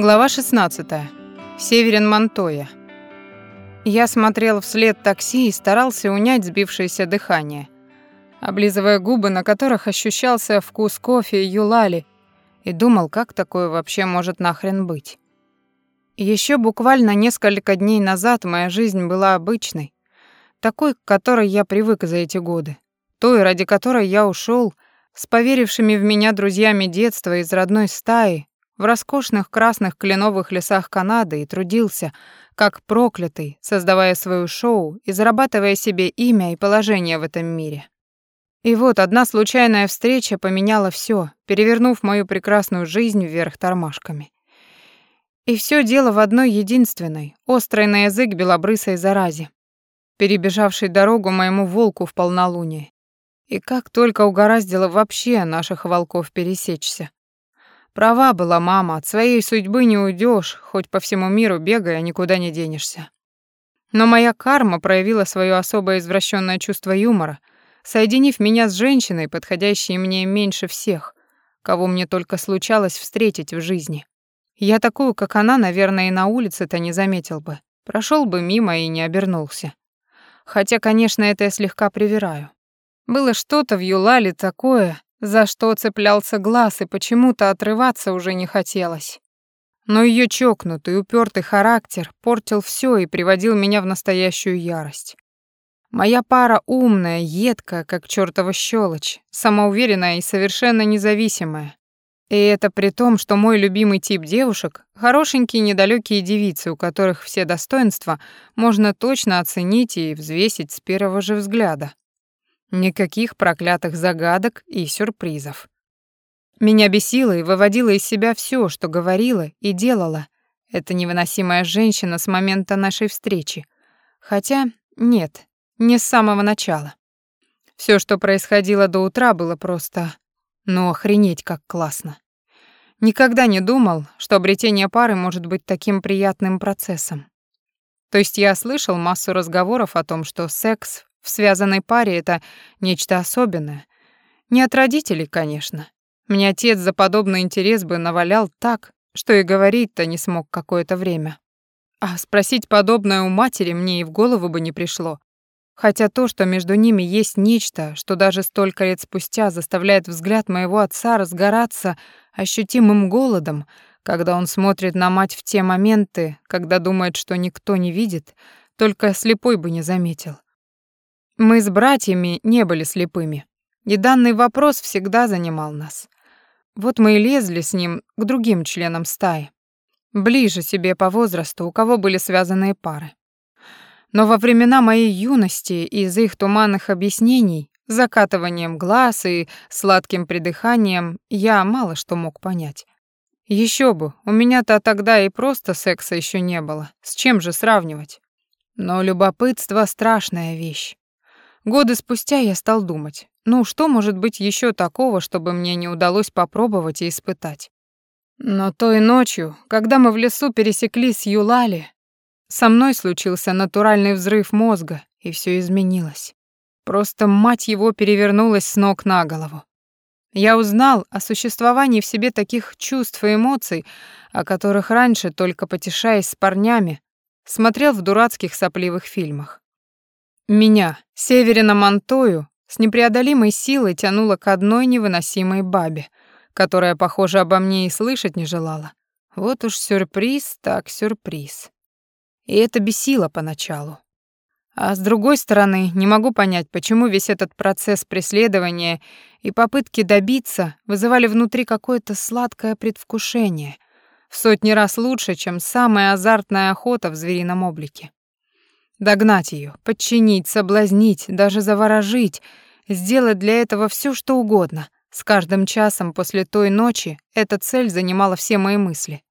Глава 16. Северин Монтоя. Я смотрел вслед такси и старался унять сбившееся дыхание, облизывая губы, на которых ощущался вкус кофе и юлали, и думал, как такое вообще может нахрен быть. Еще буквально несколько дней назад моя жизнь была обычной, такой, к которой я привык за эти годы, той, ради которой я ушел с поверившими в меня друзьями детства из родной стаи в роскошных красных кленовых лесах Канады и трудился, как проклятый, создавая свое шоу и зарабатывая себе имя и положение в этом мире. И вот одна случайная встреча поменяла все, перевернув мою прекрасную жизнь вверх тормашками. И все дело в одной единственной, острой на язык белобрысой заразе, перебежавшей дорогу моему волку в полнолуние. И как только угораздило вообще наших волков пересечься. Права была мама, от своей судьбы не уйдешь, хоть по всему миру бегая, никуда не денешься. Но моя карма проявила свое особое извращенное чувство юмора, соединив меня с женщиной, подходящей мне меньше всех, кого мне только случалось встретить в жизни. Я такую, как она, наверное, и на улице-то не заметил бы. Прошел бы мимо и не обернулся. Хотя, конечно, это я слегка привираю. Было что-то в Юлале такое, за что цеплялся глаз, и почему-то отрываться уже не хотелось. Но ее чокнутый, упертый характер портил все и приводил меня в настоящую ярость. Моя пара умная, едкая, как чертова щелочь, самоуверенная и совершенно независимая. И это при том, что мой любимый тип девушек — хорошенькие недалекие девицы, у которых все достоинства можно точно оценить и взвесить с первого же взгляда. Никаких проклятых загадок и сюрпризов. Меня бесило и выводило из себя все, что говорила и делала эта невыносимая женщина с момента нашей встречи. Хотя нет, не с самого начала. Все, что происходило до утра, было просто... Ну, охренеть, как классно. Никогда не думал, что обретение пары может быть таким приятным процессом. То есть я слышал массу разговоров о том, что секс в связанной паре это нечто особенное. Не от родителей, конечно. Мне отец за подобный интерес бы навалял так, что и говорить-то не смог какое-то время. А спросить подобное у матери мне и в голову бы не пришло. Хотя то, что между ними есть нечто, что даже столько лет спустя заставляет взгляд моего отца разгораться ощутимым голодом, когда он смотрит на мать в те моменты, когда думает, что никто не видит, только слепой бы не заметил. Мы с братьями не были слепыми, и данный вопрос всегда занимал нас. Вот мы и лезли с ним к другим членам стаи, ближе себе по возрасту, у кого были связанные пары. Но во времена моей юности из их туманных объяснений, закатыванием глаз и сладким придыханием я мало что мог понять. Еще бы, у меня-то тогда и просто секса еще не было. С чем же сравнивать? Но любопытство — страшная вещь. Годы спустя я стал думать, ну что может быть еще такого, чтобы мне не удалось попробовать и испытать. Но той ночью, когда мы в лесу пересеклись с Юлали, со мной случился натуральный взрыв мозга, и все изменилось. Просто мать его перевернулась с ног на голову. Я узнал о существовании в себе таких чувств и эмоций, о которых раньше, только потешаясь с парнями, смотрел в дурацких сопливых фильмах. Меня, Северина Монтою, с непреодолимой силой тянуло к одной невыносимой бабе, которая, похоже, обо мне и слышать не желала. Вот уж сюрприз так сюрприз. И это бесило поначалу. А с другой стороны, не могу понять, почему весь этот процесс преследования и попытки добиться вызывали внутри какое-то сладкое предвкушение, в сотни раз лучше, чем самая азартная охота в зверином облике. Догнать ее, подчинить, соблазнить, даже заворожить, сделать для этого все, что угодно. С каждым часом после той ночи эта цель занимала все мои мысли.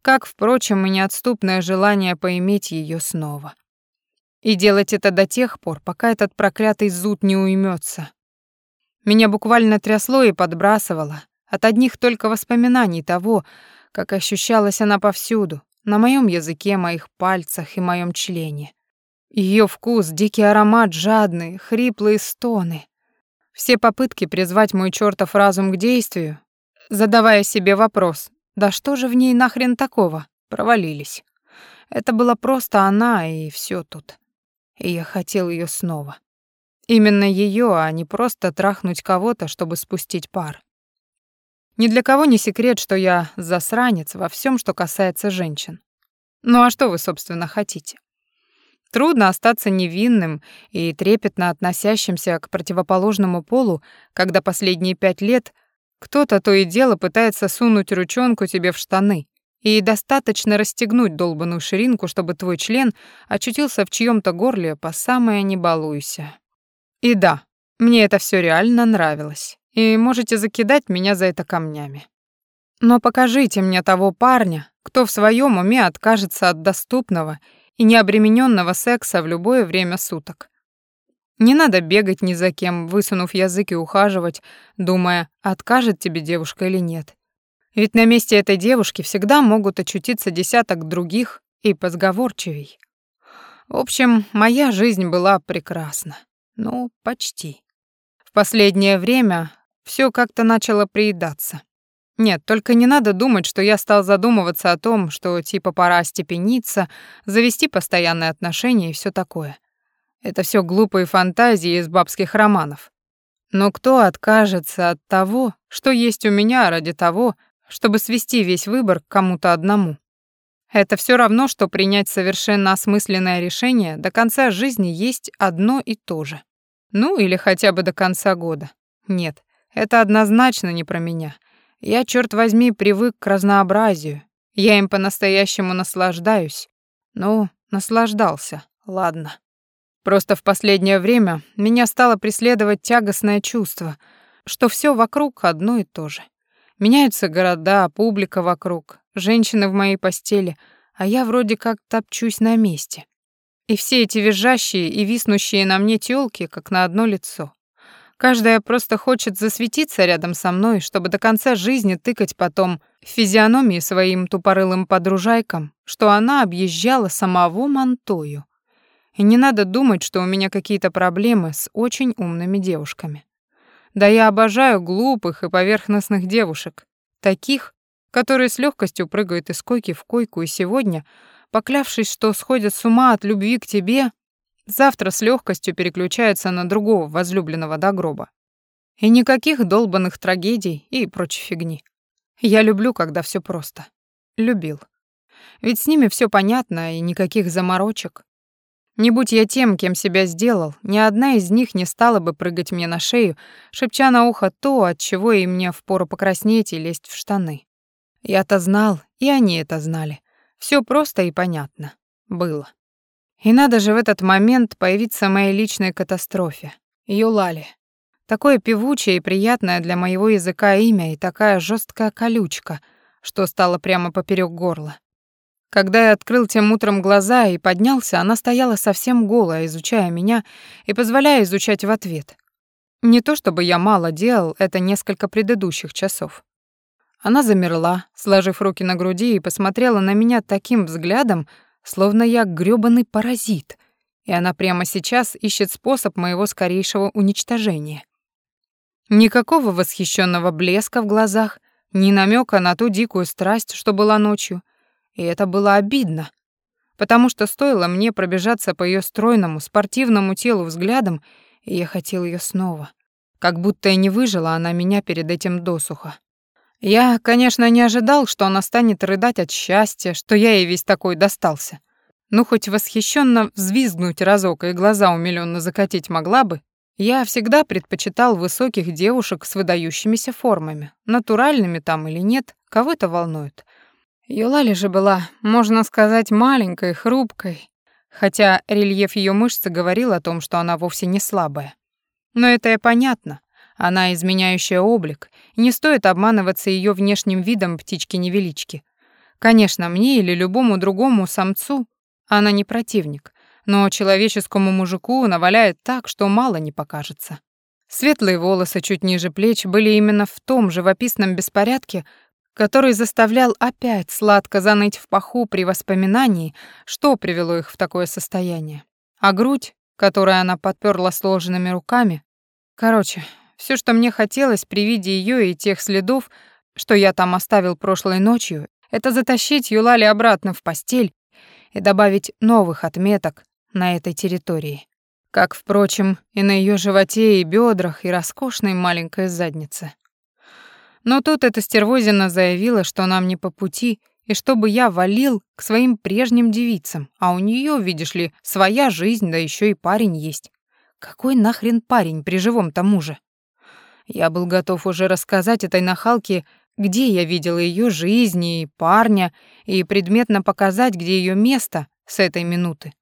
Как, впрочем, и неотступное желание поиметь ее снова. И делать это до тех пор, пока этот проклятый зуд не уймется. Меня буквально трясло и подбрасывало от одних только воспоминаний того, как ощущалась она повсюду, на моем языке, моих пальцах и моем члене. Ее вкус, дикий аромат, жадные, хриплые стоны. Все попытки призвать мой чертов разум к действию, задавая себе вопрос, Да что же в ней нахрен такого? Провалились. Это была просто она, и все тут. И я хотел ее снова. Именно ее, а не просто трахнуть кого-то, чтобы спустить пар. Ни для кого не секрет, что я засранец во всем, что касается женщин. Ну а что вы, собственно, хотите? Трудно остаться невинным и трепетно относящимся к противоположному полу, когда последние пять лет кто-то то и дело пытается сунуть ручонку тебе в штаны, и достаточно расстегнуть долбаную ширинку, чтобы твой член очутился в чьем то горле по самое не балуйся. И да, мне это все реально нравилось, и можете закидать меня за это камнями. Но покажите мне того парня, кто в своем уме откажется от доступного и необремененного секса в любое время суток. Не надо бегать ни за кем, высунув язык и ухаживать, думая, откажет тебе девушка или нет. Ведь на месте этой девушки всегда могут очутиться десяток других и позговорчивей. В общем, моя жизнь была прекрасна. Ну, почти. В последнее время все как-то начало приедаться. Нет, только не надо думать, что я стал задумываться о том, что типа пора степениться, завести постоянные отношения и все такое. Это все глупые фантазии из бабских романов. Но кто откажется от того, что есть у меня ради того, чтобы свести весь выбор к кому-то одному. Это все равно, что принять совершенно осмысленное решение до конца жизни есть одно и то же. Ну, или хотя бы до конца года. Нет, это однозначно не про меня. Я, черт возьми, привык к разнообразию. Я им по-настоящему наслаждаюсь. Ну, наслаждался, ладно. Просто в последнее время меня стало преследовать тягостное чувство, что все вокруг одно и то же. Меняются города, публика вокруг, женщины в моей постели, а я вроде как топчусь на месте. И все эти визжащие и виснущие на мне тёлки, как на одно лицо. Каждая просто хочет засветиться рядом со мной, чтобы до конца жизни тыкать потом в физиономии своим тупорылым подружайкам, что она объезжала самого Монтою. И не надо думать, что у меня какие-то проблемы с очень умными девушками. Да я обожаю глупых и поверхностных девушек, таких, которые с легкостью прыгают из койки в койку и сегодня, поклявшись, что сходят с ума от любви к тебе, завтра с легкостью переключаются на другого возлюбленного до гроба. И никаких долбанных трагедий и прочей фигни. Я люблю, когда все просто. Любил. Ведь с ними все понятно и никаких заморочек. Не будь я тем, кем себя сделал, ни одна из них не стала бы прыгать мне на шею, шепча на ухо то, от чего и мне впору покраснеть и лезть в штаны. Я-то знал, и они это знали. Все просто и понятно. Было. И надо же в этот момент появиться моей личной катастрофе. Юлали. Такое певучее и приятное для моего языка имя и такая жесткая колючка, что стало прямо поперек горла. Когда я открыл тем утром глаза и поднялся, она стояла совсем голая, изучая меня и позволяя изучать в ответ. Не то чтобы я мало делал, это несколько предыдущих часов. Она замерла, сложив руки на груди, и посмотрела на меня таким взглядом, словно я грёбаный паразит, и она прямо сейчас ищет способ моего скорейшего уничтожения. Никакого восхищенного блеска в глазах, ни намека на ту дикую страсть, что была ночью — и это было обидно, потому что стоило мне пробежаться по ее стройному, спортивному телу взглядом, и я хотел ее снова. Как будто и не выжила она меня перед этим досуха. Я, конечно, не ожидал, что она станет рыдать от счастья, что я ей весь такой достался. Ну, хоть восхищенно взвизгнуть разок и глаза умилённо закатить могла бы, я всегда предпочитал высоких девушек с выдающимися формами, натуральными там или нет, кого это волнует. Юлали же была, можно сказать, маленькой, хрупкой, хотя рельеф ее мышцы говорил о том, что она вовсе не слабая. Но это и понятно. Она изменяющая облик, и не стоит обманываться ее внешним видом птички-невелички. Конечно, мне или любому другому самцу она не противник, но человеческому мужику наваляет так, что мало не покажется. Светлые волосы чуть ниже плеч были именно в том живописном беспорядке, который заставлял опять сладко заныть в паху при воспоминании, что привело их в такое состояние. А грудь, которую она подперла сложенными руками, короче, все, что мне хотелось при виде ее и тех следов, что я там оставил прошлой ночью, это затащить Юлали обратно в постель и добавить новых отметок на этой территории. Как, впрочем, и на ее животе и бедрах, и роскошной маленькой заднице. Но тут эта стервозина заявила, что нам не по пути, и чтобы я валил к своим прежним девицам, а у нее, видишь ли, своя жизнь, да еще и парень есть. Какой нахрен парень при живом тому же? Я был готов уже рассказать этой нахалке, где я видел ее жизнь и парня, и предметно показать, где ее место с этой минуты.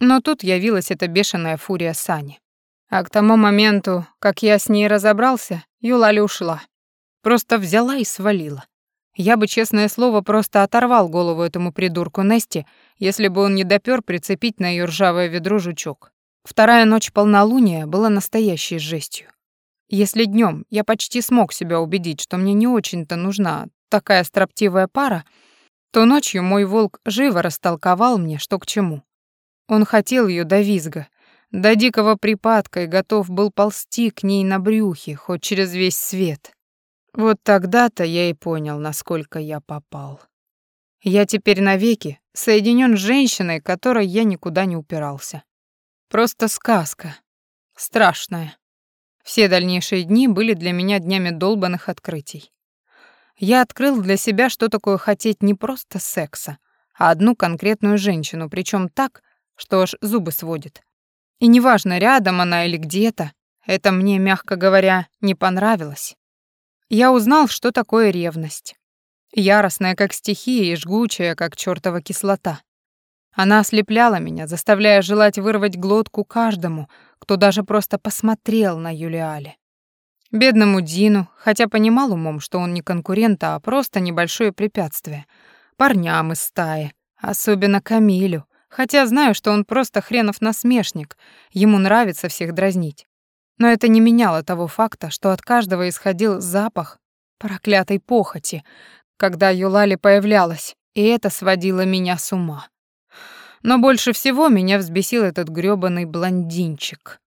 Но тут явилась эта бешеная фурия Сани. А к тому моменту, как я с ней разобрался, Юлали ушла. Просто взяла и свалила. Я бы, честное слово, просто оторвал голову этому придурку Нести, если бы он не допёр прицепить на её ржавое ведро жучок. Вторая ночь полнолуния была настоящей жестью. Если днём я почти смог себя убедить, что мне не очень-то нужна такая строптивая пара, то ночью мой волк живо растолковал мне, что к чему. Он хотел её до визга, до дикого припадка и готов был ползти к ней на брюхе, хоть через весь свет. Вот тогда-то я и понял, насколько я попал. Я теперь навеки соединен с женщиной, которой я никуда не упирался. Просто сказка. Страшная. Все дальнейшие дни были для меня днями долбанных открытий. Я открыл для себя, что такое хотеть не просто секса, а одну конкретную женщину, причем так, что аж зубы сводит. И неважно, рядом она или где-то, это мне, мягко говоря, не понравилось. Я узнал, что такое ревность. Яростная, как стихия, и жгучая, как чёртова кислота. Она ослепляла меня, заставляя желать вырвать глотку каждому, кто даже просто посмотрел на Юлиале. Бедному Дину, хотя понимал умом, что он не конкурент, а просто небольшое препятствие. Парням из стаи, особенно Камилю, хотя знаю, что он просто хренов насмешник, ему нравится всех дразнить. Но это не меняло того факта, что от каждого исходил запах проклятой похоти, когда Юлали появлялась, и это сводило меня с ума. Но больше всего меня взбесил этот грёбаный блондинчик.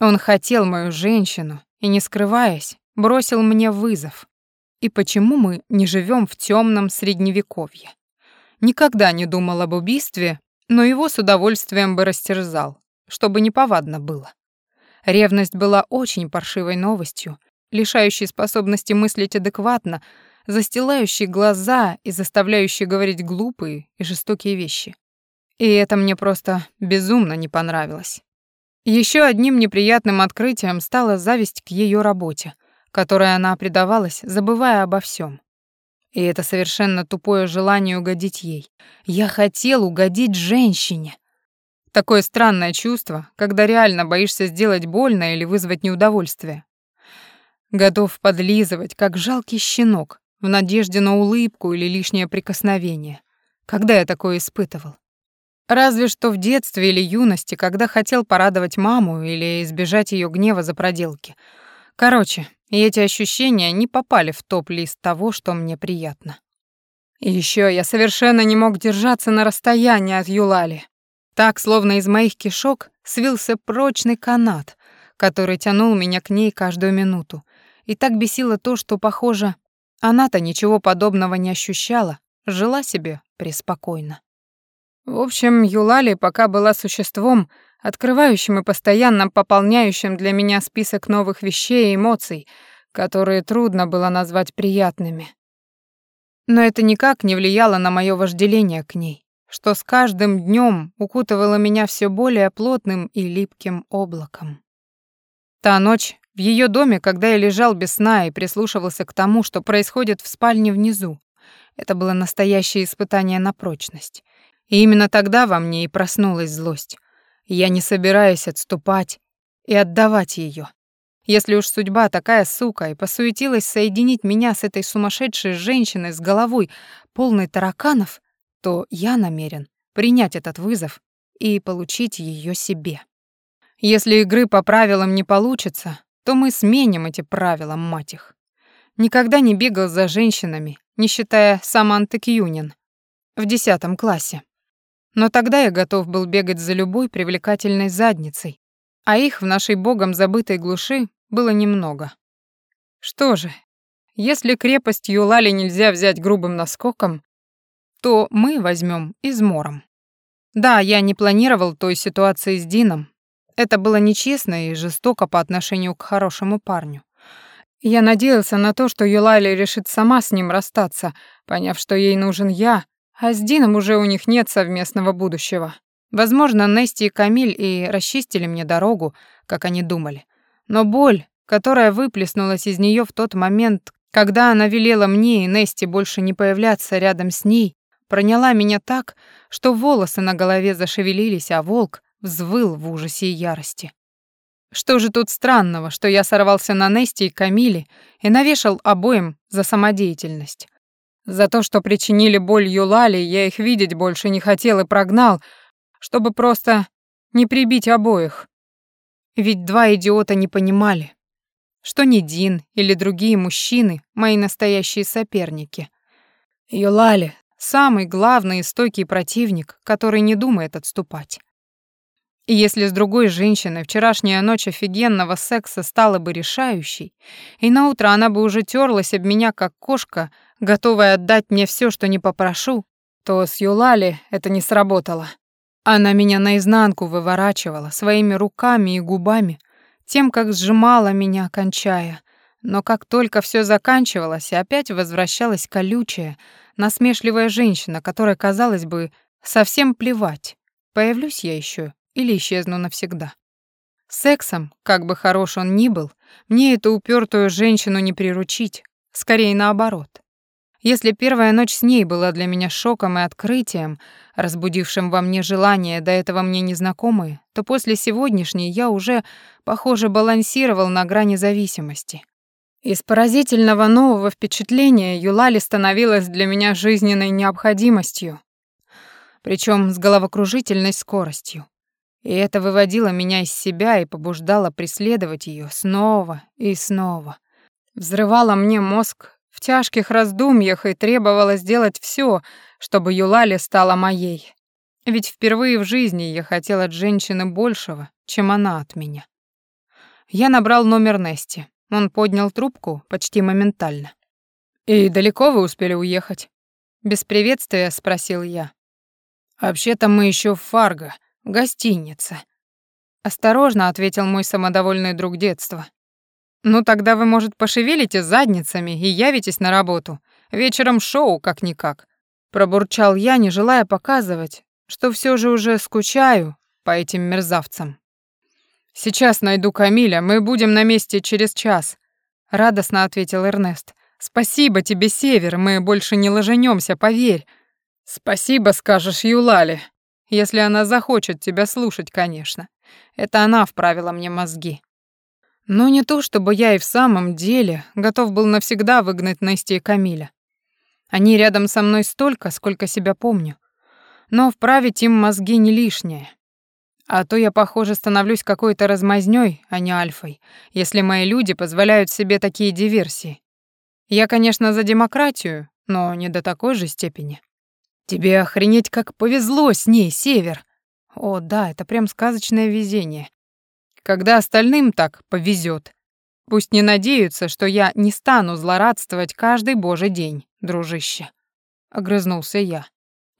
Он хотел мою женщину и, не скрываясь, бросил мне вызов. И почему мы не живем в темном средневековье? Никогда не думал об убийстве, но его с удовольствием бы растерзал, чтобы неповадно было. Ревность была очень паршивой новостью, лишающей способности мыслить адекватно, застилающей глаза и заставляющей говорить глупые и жестокие вещи. И это мне просто безумно не понравилось. Еще одним неприятным открытием стала зависть к ее работе, которой она предавалась, забывая обо всем. И это совершенно тупое желание угодить ей. Я хотел угодить женщине. Такое странное чувство, когда реально боишься сделать больно или вызвать неудовольствие. Готов подлизывать, как жалкий щенок, в надежде на улыбку или лишнее прикосновение. Когда я такое испытывал? Разве что в детстве или юности, когда хотел порадовать маму или избежать ее гнева за проделки. Короче, эти ощущения не попали в топ-лист того, что мне приятно. И еще я совершенно не мог держаться на расстоянии от Юлали. Так, словно из моих кишок, свился прочный канат, который тянул меня к ней каждую минуту. И так бесило то, что, похоже, она-то ничего подобного не ощущала, жила себе преспокойно. В общем, Юлали пока была существом, открывающим и постоянно пополняющим для меня список новых вещей и эмоций, которые трудно было назвать приятными. Но это никак не влияло на моё вожделение к ней что с каждым днем укутывало меня все более плотным и липким облаком. Та ночь в ее доме, когда я лежал без сна и прислушивался к тому, что происходит в спальне внизу, это было настоящее испытание на прочность. И именно тогда во мне и проснулась злость. Я не собираюсь отступать и отдавать ее. Если уж судьба такая сука и посуетилась соединить меня с этой сумасшедшей женщиной с головой, полной тараканов, то я намерен принять этот вызов и получить ее себе. Если игры по правилам не получится, то мы сменим эти правила, мать их. Никогда не бегал за женщинами, не считая Саманты Кьюнин в десятом классе. Но тогда я готов был бегать за любой привлекательной задницей, а их в нашей богом забытой глуши было немного. Что же, если крепость Юлали нельзя взять грубым наскоком, то мы возьмем измором. Да, я не планировал той ситуации с Дином. Это было нечестно и жестоко по отношению к хорошему парню. Я надеялся на то, что Юлали решит сама с ним расстаться, поняв, что ей нужен я, а с Дином уже у них нет совместного будущего. Возможно, Нести и Камиль и расчистили мне дорогу, как они думали. Но боль, которая выплеснулась из нее в тот момент, когда она велела мне и Нести больше не появляться рядом с ней, проняла меня так, что волосы на голове зашевелились, а волк взвыл в ужасе и ярости. Что же тут странного, что я сорвался на Нести и Камиле и навешал обоим за самодеятельность? За то, что причинили боль Юлали, я их видеть больше не хотел и прогнал, чтобы просто не прибить обоих. Ведь два идиота не понимали, что ни Дин или другие мужчины мои настоящие соперники. Юлали — самый главный и стойкий противник, который не думает отступать. И если с другой женщиной вчерашняя ночь офигенного секса стала бы решающей, и на утро она бы уже терлась об меня как кошка, готовая отдать мне все, что не попрошу, то с Юлали это не сработало. Она меня наизнанку выворачивала своими руками и губами, тем, как сжимала меня, кончая. Но как только все заканчивалось, опять возвращалась колючая, насмешливая женщина, которой, казалось бы, совсем плевать, появлюсь я еще или исчезну навсегда. Сексом, как бы хорош он ни был, мне эту упертую женщину не приручить, скорее наоборот. Если первая ночь с ней была для меня шоком и открытием, разбудившим во мне желание до этого мне незнакомые, то после сегодняшней я уже, похоже, балансировал на грани зависимости. Из поразительного нового впечатления Юлали становилась для меня жизненной необходимостью, причем с головокружительной скоростью. И это выводило меня из себя и побуждало преследовать ее снова и снова. Взрывало мне мозг в тяжких раздумьях и требовало сделать все, чтобы Юлали стала моей. Ведь впервые в жизни я хотел от женщины большего, чем она от меня. Я набрал номер Нести. Он поднял трубку почти моментально. «И далеко вы успели уехать?» Без приветствия спросил я. «Вообще-то мы еще в Фарго», гостинице. Осторожно ответил мой самодовольный друг детства. Ну тогда вы, может, пошевелите задницами и явитесь на работу. Вечером шоу как-никак. Пробурчал я, не желая показывать, что все же уже скучаю по этим мерзавцам. Сейчас найду Камиля, мы будем на месте через час, радостно ответил Эрнест. Спасибо тебе, Север, мы больше не ложенёмся, поверь. Спасибо, скажешь Юлале, если она захочет тебя слушать, конечно. Это она вправила мне мозги. Но не то, чтобы я и в самом деле готов был навсегда выгнать Насти и Камиля. Они рядом со мной столько, сколько себя помню. Но вправить им мозги не лишнее. А то я, похоже, становлюсь какой-то размазнёй, а не альфой, если мои люди позволяют себе такие диверсии. Я, конечно, за демократию, но не до такой же степени. Тебе охренеть как повезло с ней, Север. О, да, это прям сказочное везение. Когда остальным так повезет. Пусть не надеются, что я не стану злорадствовать каждый божий день, дружище. Огрызнулся я.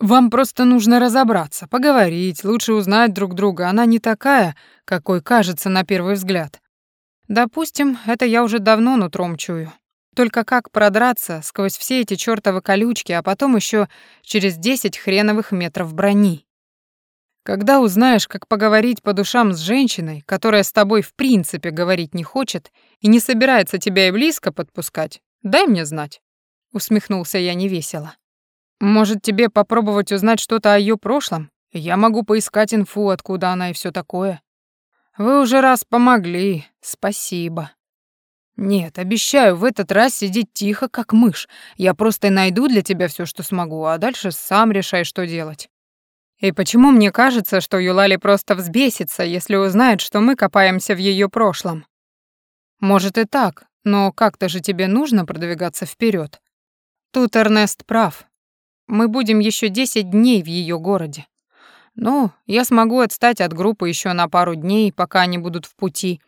Вам просто нужно разобраться, поговорить, лучше узнать друг друга. Она не такая, какой кажется на первый взгляд. Допустим, это я уже давно нутром чую. Только как продраться сквозь все эти чёртовы колючки, а потом ещё через десять хреновых метров брони? Когда узнаешь, как поговорить по душам с женщиной, которая с тобой в принципе говорить не хочет и не собирается тебя и близко подпускать, дай мне знать. Усмехнулся я невесело. Может, тебе попробовать узнать что-то о её прошлом? Я могу поискать инфу, откуда она и всё такое. Вы уже раз помогли, спасибо. «Нет, обещаю, в этот раз сидеть тихо, как мышь. Я просто найду для тебя все, что смогу, а дальше сам решай, что делать». И почему мне кажется, что Юлали просто взбесится, если узнает, что мы копаемся в ее прошлом? Может и так, но как-то же тебе нужно продвигаться вперед. Тут Эрнест прав. Мы будем еще 10 дней в ее городе. Ну, я смогу отстать от группы еще на пару дней, пока они будут в пути.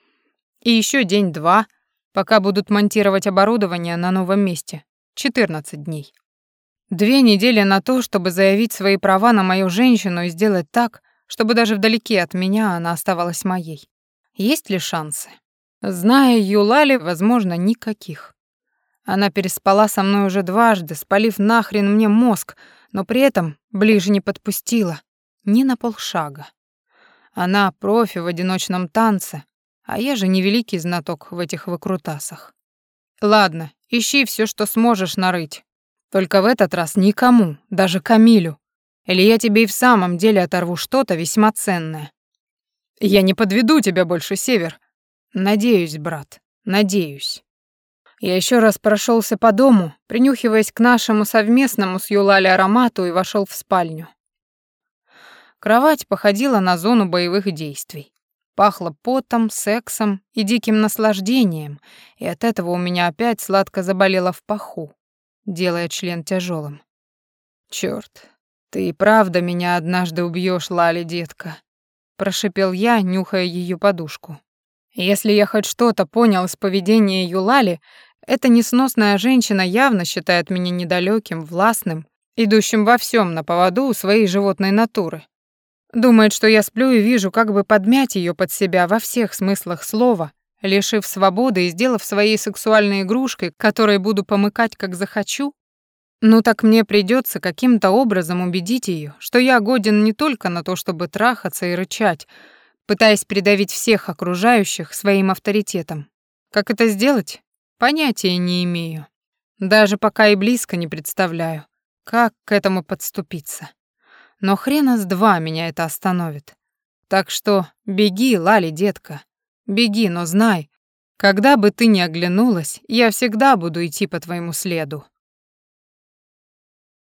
И еще день-два — пока будут монтировать оборудование на новом месте. 14 дней. Две недели на то, чтобы заявить свои права на мою женщину и сделать так, чтобы даже вдалеке от меня она оставалась моей. Есть ли шансы? Зная Юлали, возможно, никаких. Она переспала со мной уже дважды, спалив нахрен мне мозг, но при этом ближе не подпустила. Ни на полшага. Она профи в одиночном танце, а я же невеликий знаток в этих выкрутасах. Ладно, ищи все, что сможешь нарыть. Только в этот раз никому, даже Камилю. Или я тебе и в самом деле оторву что-то весьма ценное. Я не подведу тебя больше, Север. Надеюсь, брат, надеюсь. Я еще раз прошелся по дому, принюхиваясь к нашему совместному с Юлали аромату и вошел в спальню. Кровать походила на зону боевых действий. Пахло потом, сексом и диким наслаждением, и от этого у меня опять сладко заболело в паху, делая член тяжелым. Черт, ты и правда меня однажды убьешь, Лали, детка, прошипел я, нюхая ее подушку. Если я хоть что-то понял из поведения Юлали, эта несносная женщина явно считает меня недалеким, властным, идущим во всем на поводу у своей животной натуры. Думает, что я сплю и вижу, как бы подмять ее под себя во всех смыслах слова, лишив свободы и сделав своей сексуальной игрушкой, которой буду помыкать, как захочу? Ну так мне придется каким-то образом убедить ее, что я годен не только на то, чтобы трахаться и рычать, пытаясь придавить всех окружающих своим авторитетом. Как это сделать? Понятия не имею. Даже пока и близко не представляю, как к этому подступиться. Но хрена с два меня это остановит. Так что беги, Лали, детка. Беги, но знай, когда бы ты ни оглянулась, я всегда буду идти по твоему следу.